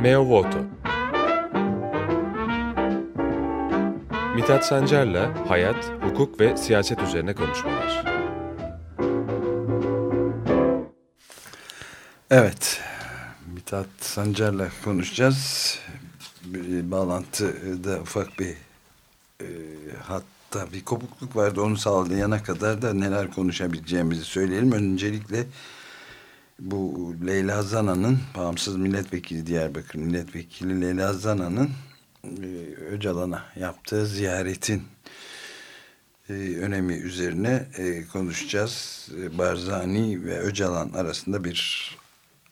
Meo Voto Mithat Sancar'la hayat, hukuk ve siyaset üzerine konuşmalar. Evet, Mithat Sancar'la konuşacağız. Bir bağlantıda ufak bir e, hatta bir kopukluk vardı. Onu sağlayana kadar da neler konuşabileceğimizi söyleyelim. Öncelikle bu Leyla Zana'nın bağımsız milletvekili Diyarbakır milletvekili Leyla Zana'nın e, Öcalan'a yaptığı ziyaretin e, önemi üzerine e, konuşacağız. E, Barzani ve Öcalan arasında bir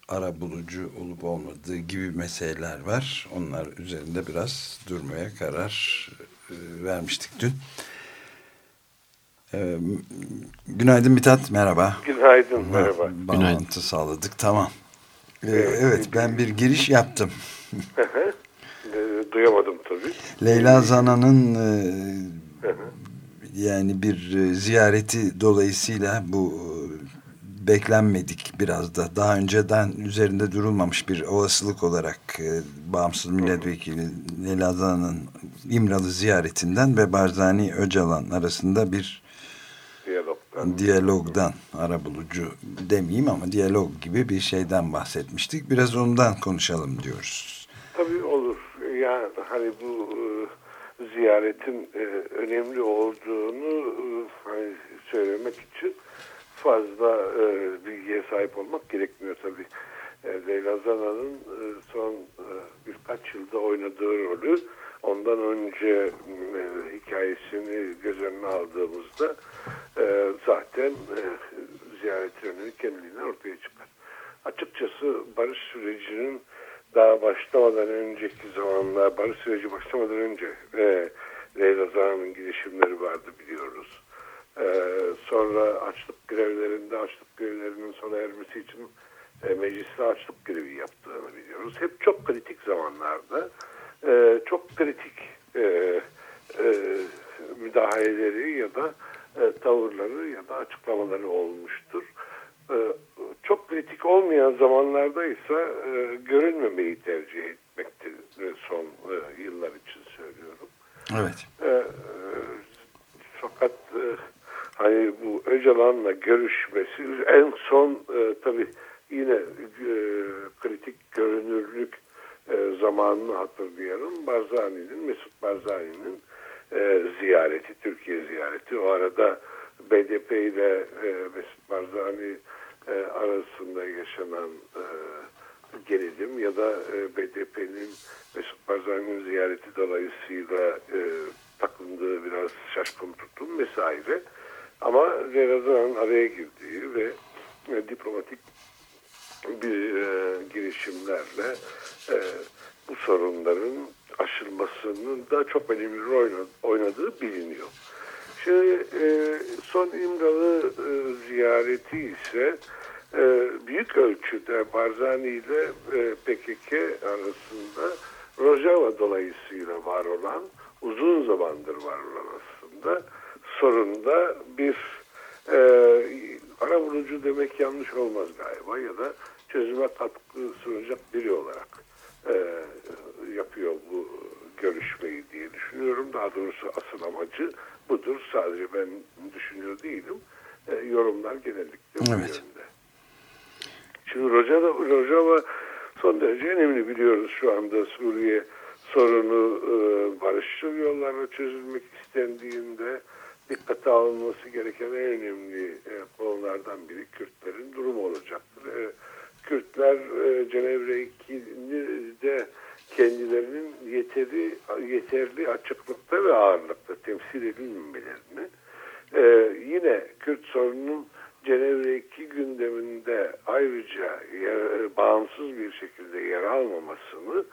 ara bulucu olup olmadığı gibi meseleler var. Onlar üzerinde biraz durmaya karar e, vermiştik dün. E, günaydın Mithat, merhaba. Günaydın, merhaba. Bağlantı günaydın. sağladık, tamam. E, evet, ben bir giriş yaptım. E, duyamadım tabii. Leyla Zana'nın yani bir ziyareti dolayısıyla bu beklenmedik biraz da. Daha önceden üzerinde durulmamış bir olasılık olarak e, bağımsız milletvekili Leyla Zana'nın İmralı ziyaretinden ve Barzani Öcalan arasında bir diyalogdan, arabulucu demeyeyim ama diyalog gibi bir şeyden bahsetmiştik. Biraz ondan konuşalım diyoruz. Tabii olur. Yani hani bu e, ziyaretin e, önemli olduğunu e, hani söylemek için fazla e, bilgiye sahip olmak gerekmiyor tabii. E, Leyla Zana'nın e, son e, birkaç yılda oynadığı rolü ondan önce e, hikayesini göz önüne aldığımızda e, zaten e, ziyaret kendiliğinden ortaya çıkar. Açıkçası barış sürecinin daha başlamadan önceki zamanlar, barış süreci başlamadan önce e, Leyla Zana'nın girişimleri vardı biliyoruz. Ee, sonra açlık grevlerinde açlık grevlerinin sona ermesi için e, mecliste açlık grevi yaptığını biliyoruz. Hep çok kritik zamanlarda e, kritik e, e, müdahaleleri ya da e, tavırları ya da açıklamaları olmuştur. E, çok kritik olmayan zamanlarda ise e, görünmemeyi tercih etmektir son e, yıllar için söylüyorum. Evet. E, fakat e, hani bu Öcalan'la görüşmesi en son e, tabii yine e, kritik görünürlük e, zamanını hatırlayalım. Barzani'nin, Mesut Barzani'nin e, ziyareti, Türkiye ziyareti. O arada BDP ile e, Mesut Barzani e, arasında yaşanan e, gerilim ya da e, BDP'nin Mesut Barzani'nin ziyareti dolayısıyla e, takındığı biraz şaşkın tutum vesaire. Ama Zerazan'ın araya girdiği ve e, diplomatik bir e, girişimlerle e, bu sorunların aşılmasının da çok önemli rol oynadığı biliniyor. Şimdi e, son İmralı e, ziyareti ise e, büyük ölçüde Barzani ile e, PKK arasında Rojava dolayısıyla var olan, uzun zamandır var olan aslında sorunda bir e, ara bulucu demek yanlış olmaz galiba ya da çözüme katkı sunacak biri olarak yapıyor bu görüşmeyi diye düşünüyorum. Daha doğrusu asıl amacı budur. Sadece ben düşünüyor değilim. E, yorumlar genellikle bu evet. yönde. Şimdi Rojava, Rojava son derece önemli biliyoruz şu anda Suriye sorunu e, barışçıl yollarla çözülmek istendiğinde dikkate alınması gereken en önemli e, konulardan biri Kürtlerin durumu olacaktır. E, Kürtler e, Cenevre 2'de kendilerinin yeteri, yeterli açıklıkta ve ağırlıkta temsil edilmemelerini e, yine Kürt sorununun Cenevre 2 gündeminde ayrıca yer, bağımsız bir şekilde yer almamasını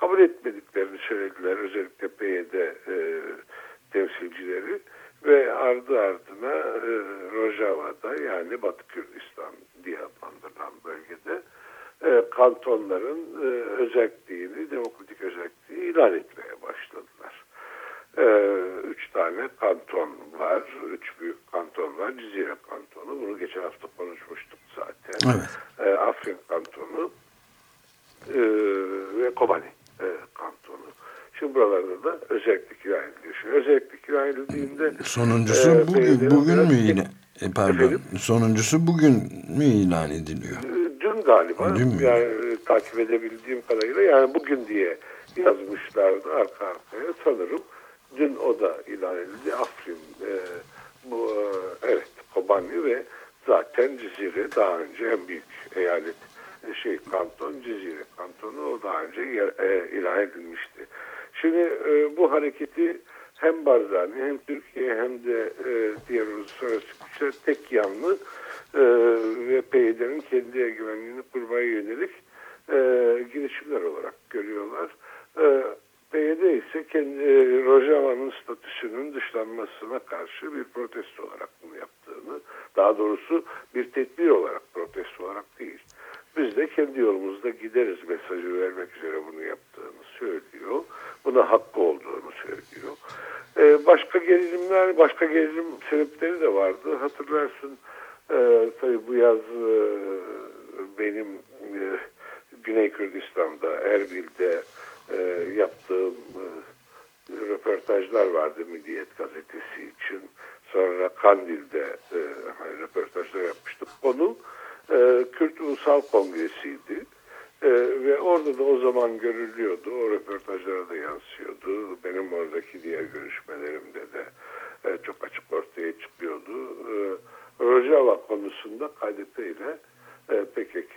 kabul etmediklerini söylediler. Özellikle PYD e, temsilcileri ve ardı ardına e, Rojava'da yani Batı Kürdistan diye adlandırılan bölgede e, kantonların e, özelliğini, demokratik özelliğini ilan etmeye başladılar. E, üç tane kanton var, üç büyük kanton var, Cizire kantonu, bunu geçen hafta konuşmuştuk zaten. Evet. E, Afrin kantonu e, ve Kobani e, kantonu. Şimdi buralarda da özellik ilan ediliyor. Şimdi özellik ilan edildiğinde Sonuncusu e, bugün, bugün mü ilan? E, pardon. Efendim? Sonuncusu bugün mü ilan ediliyor? E, Dün galiba Dün mü? yani e, takip edebildiğim kadarıyla yani bugün diye yazmışlardı arka arkaya sanırım. Dün o da ilan edildi. Afrin e, bu e, evet Kobani ve zaten Cizire daha önce en büyük eyalet şey kanton Cizire kantonu o daha önce yer- e, ilan edilmişti. Şimdi e, bu hareketi hem Barzani hem Türkiye hem de e, diğer uluslararası güçler tek yanlı e, ve PYD'nin kendi egemenliğini kurmaya yönelik e, girişimler olarak görüyorlar. E, PYD ise kendi e, Rojava'nın statüsünün dışlanmasına karşı bir protesto olarak bunu yaptığını, daha doğrusu bir tedbir olarak protesto olarak değil. Biz de kendi yolumuzda gideriz mesajı vermek üzere bunu yaptığını söylüyor. Buna hakkı olduğunu söylüyor. Ee, başka gerilimler, başka gerilim sebepleri de vardı. Hatırlarsın e, tabii bu yaz e, benim e, Güney Kürdistan'da, Erbil'de e, yaptığım e, röportajlar vardı Milliyet Gazetesi için. Sonra Kandil'de e, röportajlar yapmıştık. Konu e, Kürt Ulusal Kongresi'ydi. E, ve orada da o zaman görülüyordu. O röportajlara da yansıyordu. Benim oradaki diğer görüşmelerimde de e, çok açık ortaya çıkıyordu. E, Rojava konusunda KDP ile e, PKK,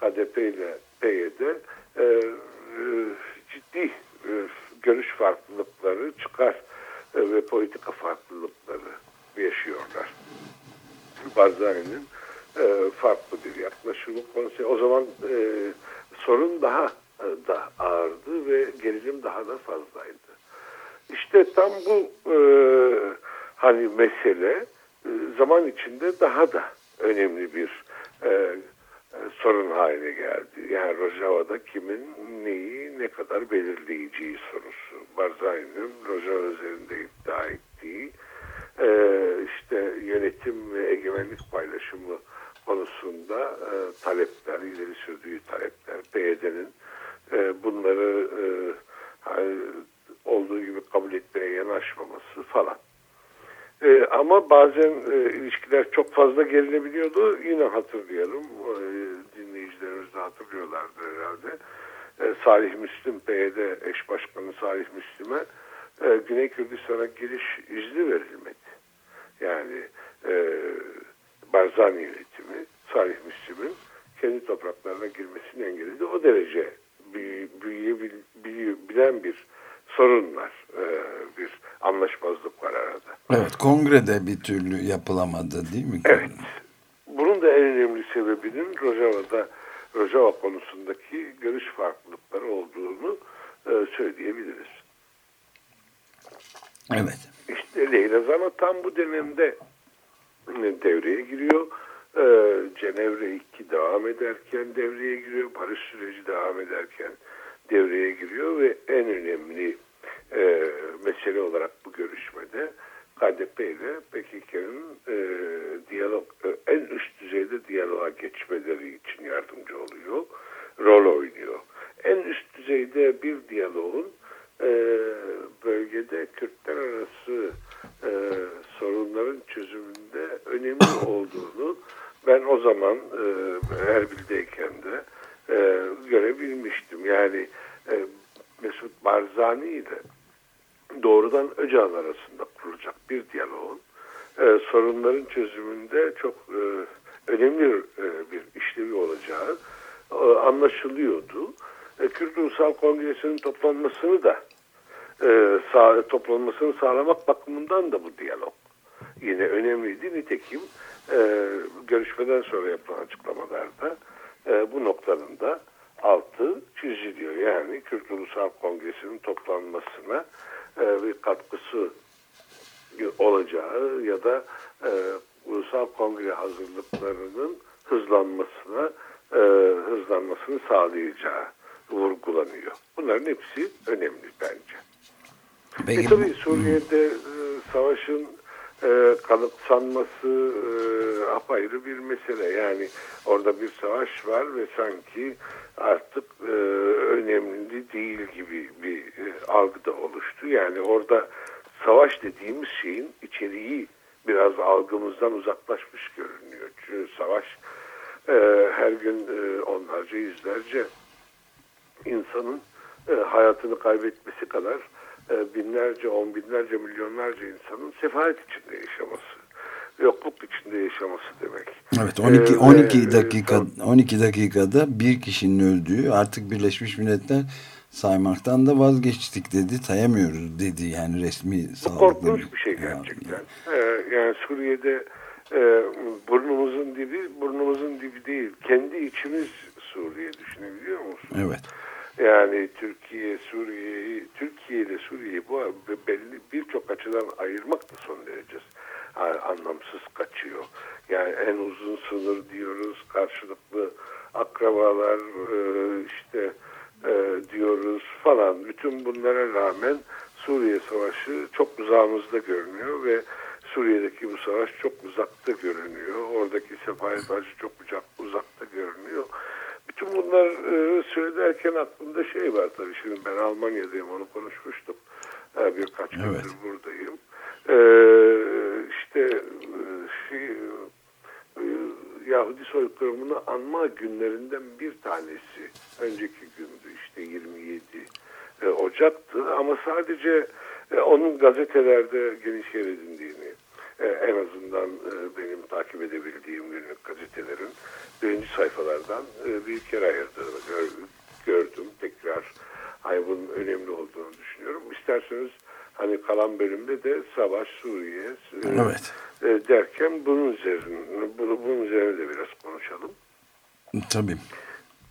KDP ile PYD e, e, ciddi e, görüş farklılıkları çıkar e, ve politika farklılıkları yaşıyorlar. Barzani'nin e, farklı bir yaklaşımı konusu. O zaman e, sorun daha e, da ağırdı ve gerilim daha da fazlaydı. İşte tam bu e, hani mesele e, zaman içinde daha da önemli bir e, e, sorun haline geldi. Yani Rojava'da kimin neyi ne kadar belirleyeceği sorusu. Barzani'nin Rojava üzerinde iddia ettiği e, işte yönetim ve egemenlik paylaşımı konusunda e, talepler, ileri sürdüğü talepler, PYD'nin e, bunları e, hani olduğu gibi kabul etmeye yanaşmaması falan. E, ama bazen e, ilişkiler çok fazla gerilebiliyordu. Yine hatırlayalım, e, dinleyicilerimiz de hatırlıyorlardır herhalde. E, Salih Müslim, PYD eş başkanı Salih Müslim'e e, Güney Kürdistan'a giriş izni verilmedi. Yani e, Barzani yönetimi Salih Müslim'in kendi topraklarına girmesini engelledi. O derece büyü- büyüyebilen bir sorun var. E, bir anlaşmazlık var arada. Evet kongrede bir türlü yapılamadı değil mi? Evet. Bunun da en önemli sebebinin Rojava'da Rojava konusundaki görüş farklılıkları olduğunu e, söyleyebiliriz. Evet. İşte Leyla Zana tam bu dönemde devreye giriyor. Ee, Cenevre 2 devam ederken devreye giriyor. Barış süreci devam ederken devreye giriyor ve en önemli e, mesele olarak bu görüşmede KDP ile PKK'nın e, diyalog e, en üst düzeyde diyaloğa geçmeleri için yardımcı oluyor. Rol oynuyor. En üst düzeyde bir diyaloğun e, bölgede Kürtler arası e, sorunların çözümünde önemli olduğunu ben o zaman e, Erbil'deyken de e, görebilmiştim. Yani e, Mesut Barzani ile doğrudan Öcalan arasında kurulacak bir diyaloğun e, sorunların çözümünde çok e, önemli e, bir işlevi olacağı e, anlaşılıyordu. Kürt Ulusal Kongresi'nin toplanmasını da e, sağ, toplanmasını sağlamak bakımından da bu diyalog yine önemliydi. Nitekim e, görüşmeden sonra yapılan açıklamalarda e, bu noktanın da altı çiziliyor. Yani Kürt Ulusal Kongresi'nin toplanmasına e, bir katkısı olacağı ya da e, Ulusal Kongre hazırlıklarının hızlanmasına e, hızlanmasını sağlayacağı vurgulanıyor. Bunların hepsi önemli bence. Peki, e tabii Suriye'de e, savaşın e, kanıtsanması e, apayrı bir mesele. Yani orada bir savaş var ve sanki artık e, önemli değil gibi bir e, algı da oluştu. Yani orada savaş dediğimiz şeyin içeriği biraz algımızdan uzaklaşmış görünüyor. Çünkü savaş e, her gün e, onlarca yüzlerce insanın e, hayatını kaybetmesi kadar e, binlerce, on binlerce, milyonlarca insanın sefalet içinde yaşaması, yokluk içinde yaşaması demek. Evet 12 Ee, 12 ve, dakika e, 12 dakikada bir kişinin öldüğü artık Birleşmiş Milletler saymaktan da vazgeçtik dedi. Sayamıyoruz dedi yani resmi Bu sağlık korkunç bir şey gerçekten. Ee, yani Suriye'de e, burnumuzun dibi burnumuzun dibi değil. Kendi içimiz Suriye düşünebiliyor musun? Evet. Yani Türkiye, Suriye'yi, Türkiye ile Suriye'yi bu belli birçok açıdan ayırmak da son derece anlamsız kaçıyor. Yani en uzun sınır diyoruz, karşılıklı akrabalar e, işte e, diyoruz falan. Bütün bunlara rağmen Suriye Savaşı çok uzağımızda görünüyor ve Suriye'deki bu savaş çok uzakta görünüyor. Oradaki sefalet acı çok uzak, uzakta görünüyor. Bütün bunlar e, söylerken aklımda şey var tabii. Şimdi ben Almanya'dayım onu konuşmuştum. E, birkaç gündür Evet. buradayım. E, işte şey, e, Yahudi soykırımını anma günlerinden bir tanesi. Önceki gündü işte 27 e, Ocak'tı ama sadece e, onun gazetelerde geniş yer edindiğini e, en azından e, benim takip edebildiğim günlük gazetelerin birinci sayfalardan e, bir kere ayırdığını gör- gördüm. Tekrar ay bunun önemli olduğunu düşünüyorum. İsterseniz hani kalan bölümde de Savaş Suriye e, Evet. e, derken bunun üzerine bunu bunun üzerine de biraz konuşalım. Tabii.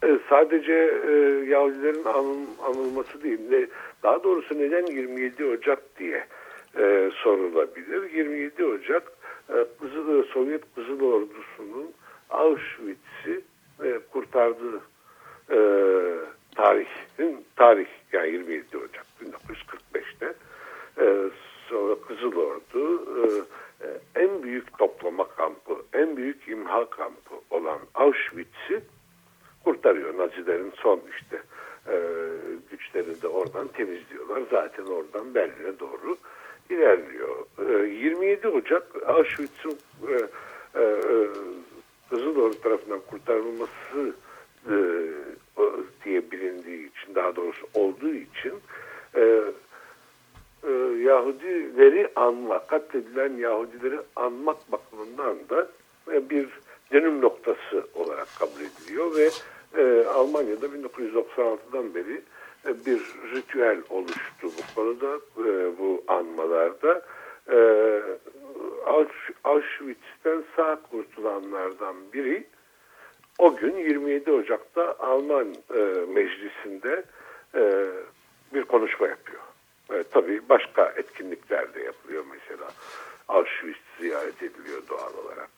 E, sadece e, Yahudilerin anıl- anılması değil, ne, daha doğrusu neden 27 Ocak diye e, sorulabilir. 27 Ocak e, Kızıl, Sovyet Kızıl Ordusu'nun Auschwitz'i e, kurtardığı e, tarihin tarih yani 27 Ocak 1945'te e, sonra Kızıl Ordu e, e, en büyük toplama kampı, en büyük imha kampı olan Auschwitz'i kurtarıyor. Nazilerin son işte e, güçlerini de oradan temizliyorlar. Zaten oradan Berlin'e doğru ilerliyor. E, 27 Ocak Auschwitz'in e, e, e, Kızılordu tarafından kurtarılması e, o- diye bilindiği için daha doğrusu olduğu için e, e, Yahudileri anma, Yahudileri anmak bakımından da e, bir dönüm noktası olarak kabul ediliyor ve e, Almanya'da 1996'dan beri e, bir ritüel oluştu bu konuda, e, bu anmalarda. Ausch- Auschwitz'ten sağ kurtulanlardan biri o gün 27 Ocak'ta Alman meclisinde bir konuşma yapıyor. E, tabii başka etkinlikler de yapılıyor mesela. Auschwitz ziyaret ediliyor doğal olarak.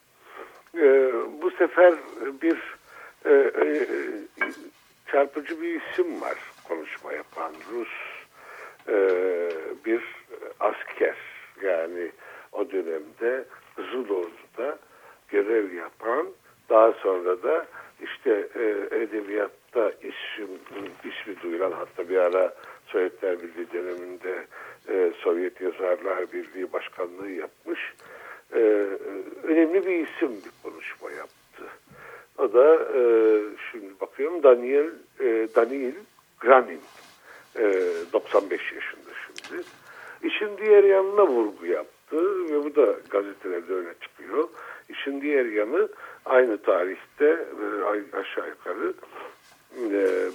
E, bu sefer bir e, e, çarpıcı bir isim var konuşma yapan Rus e, bir asker yani o dönemde Kızıl Ordu'da görev yapan daha sonra da işte e, edebiyatta isim, ismi duyulan hatta bir ara Sovyetler Birliği döneminde e, Sovyet Yazarlar Birliği Başkanlığı yapmış. E, önemli bir isim bir konuşma yaptı. O da e, şimdi bakıyorum Daniel e, Daniel Granin. E, 95 yaşında şimdi. İşin diğer yanına vurgu yaptı ve bu da gazetelerde öne çıkıyor. İşin diğer yanı aynı tarihte e, aşağı yukarı e,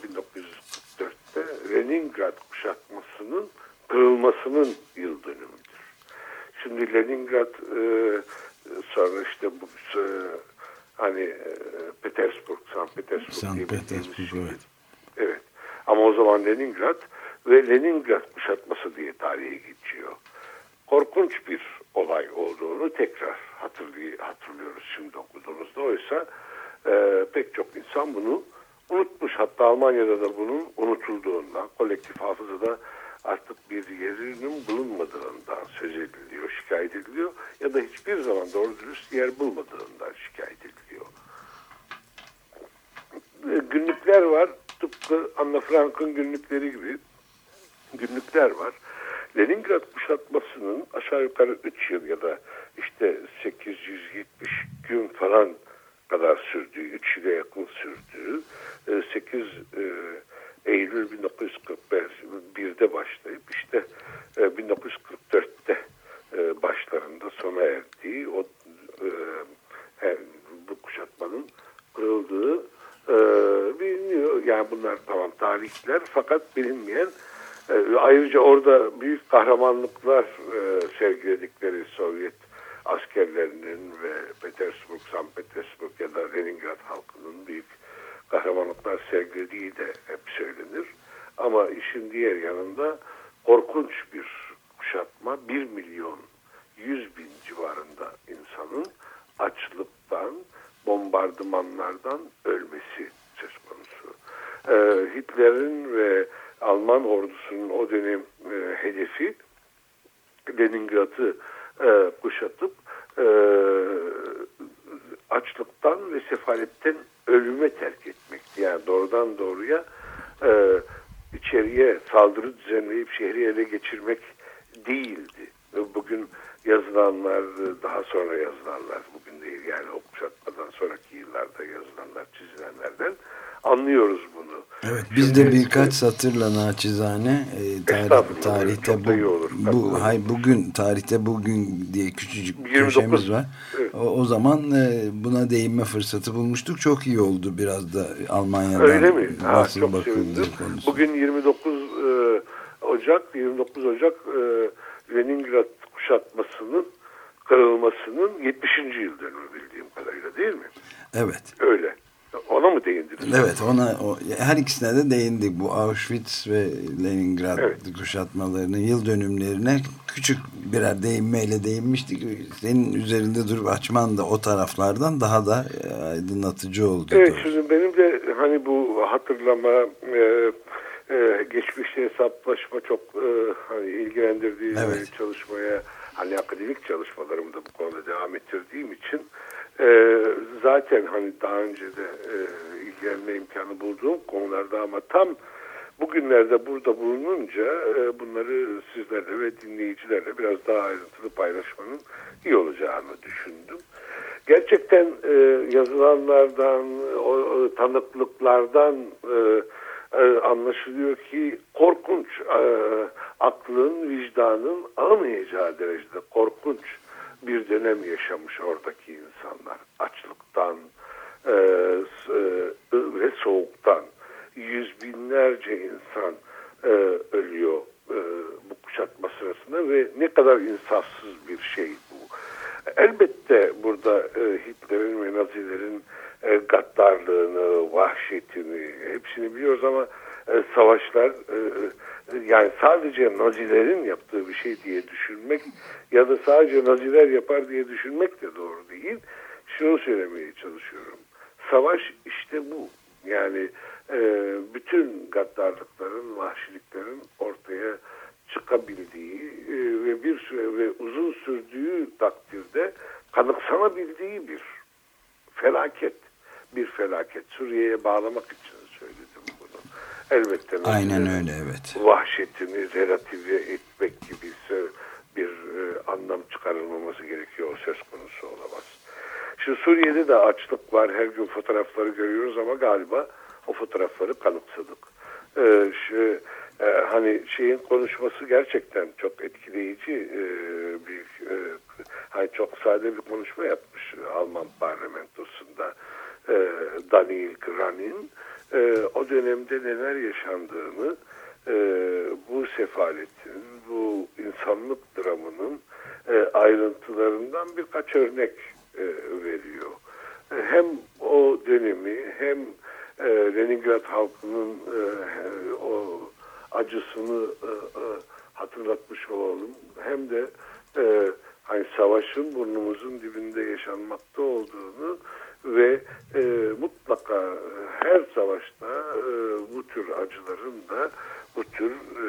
1944'te Leningrad kuşatmasının kırılmasının yıl dönümüdür. Şimdi Leningrad e, sonra işte bu e, hani e, Petersburg, Sankt Petersburg diye bildiğimiz Petersburg, şey. evet. Evet. Ama o zaman Leningrad ve Leningrad kuşatması diye tarihe geçiyor. Korkunç bir olay olduğunu tekrar hatırlay hatırlıyoruz şimdi okuduğumuzda. Oysa e, pek çok insan bunu unutmuş. Hatta Almanya'da da bunun unutulduğundan, kolektif hafızada artık bir yerinin bulunmadığından söz ediliyor, şikayet ediliyor. Ya da hiçbir zaman doğru dürüst yer bulmadığından şikayet ediliyor. E, günlükler var. Tıpkı Anna Frank'ın günlükleri gibi günlükler var. Leningrad kuşatmasının aşağı yukarı 3 yıl ya da işte 870 gün falan kadar sürdüğü, 3 yıla yakın sürdüğü, 8 e, Eylül 1941'de başlayıp işte 1944'te e, başlarında sona erdiği o bu kuşatmanın kırıldığı biliniyor. Yani bunlar tamam tarihler fakat bilinmeyen e, ayrıca orada büyük kahramanlıklar e, sergiledikleri Sovyet askerlerinin ve Petersburg, San Petersburg ya da Leningrad halkının büyük kahramanlıklar sergilediği de. Ama işin diğer yanında korkunç bir kuşatma. Bir milyon yüz bin civarında insanın açlıktan, bombardımanlardan ölmesi söz konusu. Ee, Hitler'in ve Alman ordusunun o dönem e, hedefi Leningrad'ı e, kuşatıp e, açlıktan ve sefaletten ölüme terk etmekti. Yani doğrudan doğruya e, içeriye saldırı düzenleyip şehri ele geçirmek değildi. Bugün yazılanlar daha sonra yazılanlar bugün değil yani o kuşatmadan sonraki yıllarda yazılanlar çizilenlerden anlıyoruz bunu. Evet biz de birkaç satırla naçizane e, tarih, tarihte bu, olur, bu hay bugün tarihte bugün diye küçücük 29, köşemiz var. O, o zaman e, buna değinme fırsatı bulmuştuk. Çok iyi oldu biraz da Almanya'dan. Öyle mi? Ha, çok sevindim. Konusu. Bugün 29 e, Ocak 29 Ocak e, Leningrad kuşatmasının kırılmasının 70. yıl dönümü bildiğim kadarıyla değil mi? Evet. Öyle. Ona mı değindiniz? Evet ona o, her ikisine de değindik. Bu Auschwitz ve Leningrad evet. kuşatmalarının yıl dönümlerine küçük birer değinmeyle değinmiştik. Senin üzerinde durup açman da o taraflardan daha da e, aydınlatıcı oldu. Evet şimdi benim de hani bu hatırlama e, e, geçmişte hesaplaşma çok e, hani ilgilendirdiği evet. çalışmaya hani akademik çalışmalarımda bu konuda devam ettirdiğim için e, zaten hani daha önce de e, ilgilenme imkanı bulduğum konularda ama tam bugünlerde burada bulununca e, bunları sizlerle ve dinleyicilerle biraz daha ayrıntılı paylaşmanın iyi olacağını düşündüm. Gerçekten e, yazılanlardan, tanıklıklardan e, anlaşılıyor ki korkunç aklın, vicdanın alamayacağı derecede korkunç bir dönem yaşamış oradaki insanlar. Açlıktan e, ve soğuktan yüz binlerce insan e, ölüyor e, bu kuşatma sırasında ve ne kadar insafsız bir şey bu. Elbette burada e, Hitler'in ve Nazilerin e, gaddarlığını, vahşetini hepsini biliyoruz ama e, savaşlar e, e, yani sadece Nazilerin yaptığı bir şey diye düşünmek ya da sadece Naziler yapar diye düşünmek de doğru değil. Şunu söylemeye çalışıyorum. Savaş işte bu. Yani e, bütün gaddarlıkların, vahşiliklerin ortaya çıkabildiği e, ve bir süre ve uzun sürdüğü takdirde kanıksanabildiği bir felaket bir felaket. Suriye'ye bağlamak için söyledim bunu. Elbette. Aynen öyle evet. Vahşetini relativize etmek gibi bir e, anlam çıkarılmaması gerekiyor. O söz konusu olamaz. Şu Suriye'de de açlık var. Her gün fotoğrafları görüyoruz ama galiba o fotoğrafları kanıksadık. Ee, şu, e, hani şeyin konuşması gerçekten çok etkileyici e, büyük e, hani çok sade bir konuşma yapmış Alman parlamentosunda e, Daniel Granin e, o dönemde neler yaşandığını e, bu sefaletin, bu insanlık dramının e, ayrıntılarından birkaç örnek e, veriyor. E, hem o dönemi hem e, Leningrad halkının e, o acısını e, e, hatırlatmış olalım. Hem de hani savaşın burnumuzun dibinde yaşanmakta olduğunu ve e, mutlaka her savaşta e, bu tür acıların da bu tür e,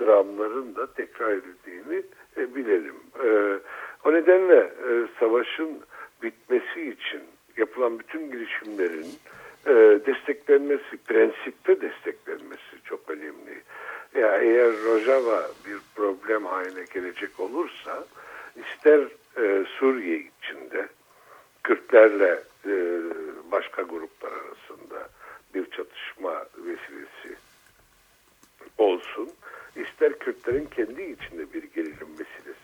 dramların da tekrar edildiğini e, bilelim. E, o nedenle e, savaşın bitmesi için yapılan bütün girişimlerin e, desteklenmesi, prensipte desteklenmesi çok önemli. Ya eğer Rojava bir problem haline gelecek olursa ister e, Suriye içinde Kürtlerle e, başka gruplar arasında bir çatışma vesilesi olsun, ister Kürtlerin kendi içinde bir gerilim olsun,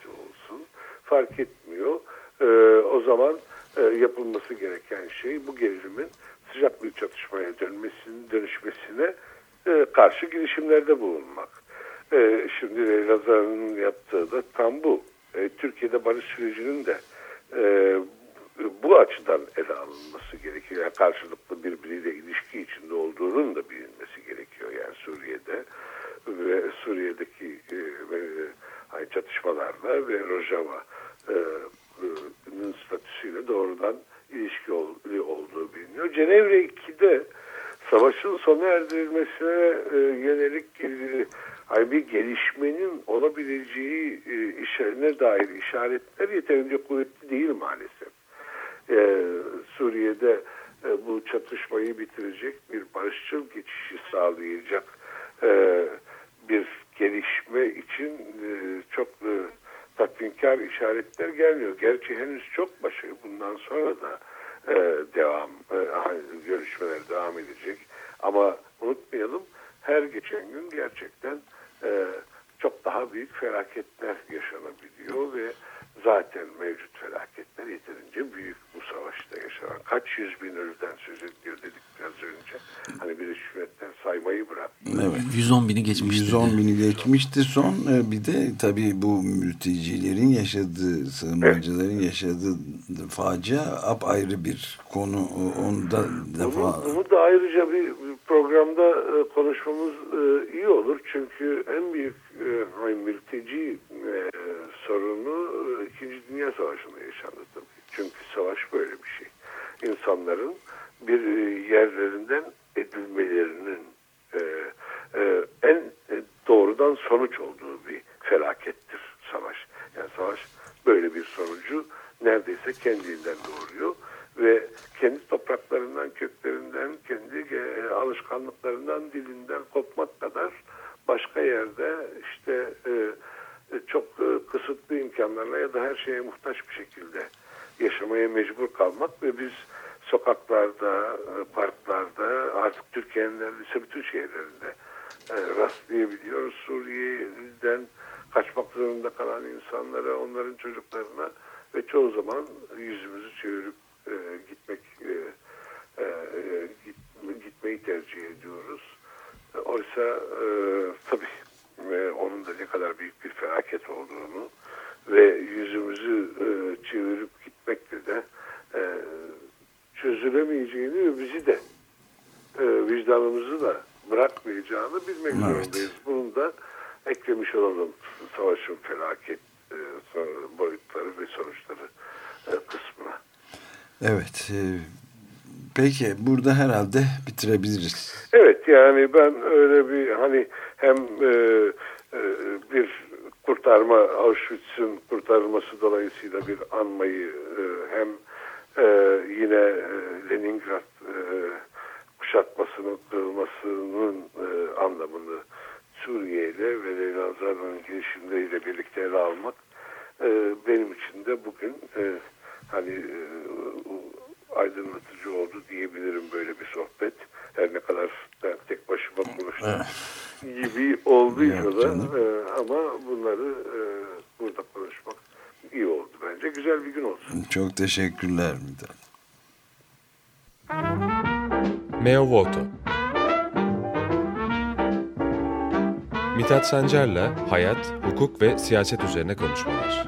fark etmiyor. E, o zaman e, yapılması gereken şey bu gerilimin sıcak bir çatışmaya dönmesinin dönüşmesine e, karşı girişimlerde bulunmak. E, şimdi Leyla yaptığı da tam bu. E, Türkiye'de barış sürecinin de e, bu açıdan ele alınması gerekiyor. Yani karşılıklı birbiriyle ilişki içinde olduğunun da bilinmesi gerekiyor. Yani Suriye'de ve Suriye'deki e, e, çatışmalarla ve Rojava'nın statüsüyle doğrudan ilişki olduğu biliniyor. Cenevre 2'de savaşın sona erdirilmesine e, yönelik e, bir gelişmenin olabileceği e, işlerine dair işaretler yeterince kuvvetli değil maalesef. E, Suriye'de e, bu çatışmayı bitirecek bir barışçıl geçişi sağlayacak e, bir gelişme için e, çok e, tatminkar işaretler gelmiyor. Gerçi henüz çok başı bundan sonra da e, devam e, görüşmeler devam edecek. Ama unutmayalım her geçen gün gerçekten e, çok daha büyük felaketler yaşanabiliyor ve zaten mevcut felaketler yeterince büyük bu savaşta yaşanan. Kaç yüz bin ölüden söz ediyor dedik biraz önce. Hani bir hükümetten saymayı bırak. Evet. 110 bini geçmişti. 110 bini geçmişti son. E, bir de tabii bu mültecilerin yaşadığı, sığınmacıların evet. yaşadığı facia apayrı bir konu. Onu da defa... Bunu, bunu da ayrıca bir programda e, konuşmamız e, iyi olur. Çünkü en büyük mülteci sorunu İkinci Dünya Savaşı'nda yaşandı tabii. Çünkü savaş böyle bir şey. İnsanların bir yerlerinden edilmelerinin e, e, en e, sonuç olduğu bir felakettir savaş. Yani savaş böyle bir sonucu neredeyse kendinden doğuruyor ve kendi topraklarından, köklerinden, kendi e, alışkanlıklarından, dilinden kopmak kadar başka yerde işte e, e çok kısıtlı imkanlarla ya da her şeye muhtaç bir şekilde yaşamaya mecbur kalmak ve biz ve çoğu zaman yüzümüzü çevirip e, gitmek e, e, git, gitmeyi tercih ediyoruz. Oysa e, tabii e, onun da ne kadar büyük bir felaket olduğunu ve yüzümüzü e, çevirip gitmekle de e, çözülemeyeceğini ve bizi de e, vicdanımızı da bırakmayacağını bilmek evet. zorundayız. Bunun da eklemiş olalım savaşın felaket ve sonuçları e, kısmına. Evet. E, peki burada herhalde bitirebiliriz. Evet yani ben öyle bir hani hem e, e, bir kurtarma Auschwitz'in kurtarılması dolayısıyla bir anmayı e, hem e, yine Leningrad e, kuşatmasının kırılmasının e, anlamını Suriye ile ve Leyla Zarra'nın girişimleriyle birlikte ele almak e, benim için de bugün e, hani e, aydınlatıcı oldu diyebilirim böyle bir sohbet. Her ne kadar ben tek başıma konuştum gibi olduysa da e, ama bunları e, burada konuşmak iyi oldu bence. Güzel bir gün olsun. Çok teşekkürler Mithat. Meo Voto Mithat Sancar'la hayat, hukuk ve siyaset üzerine konuşmalar.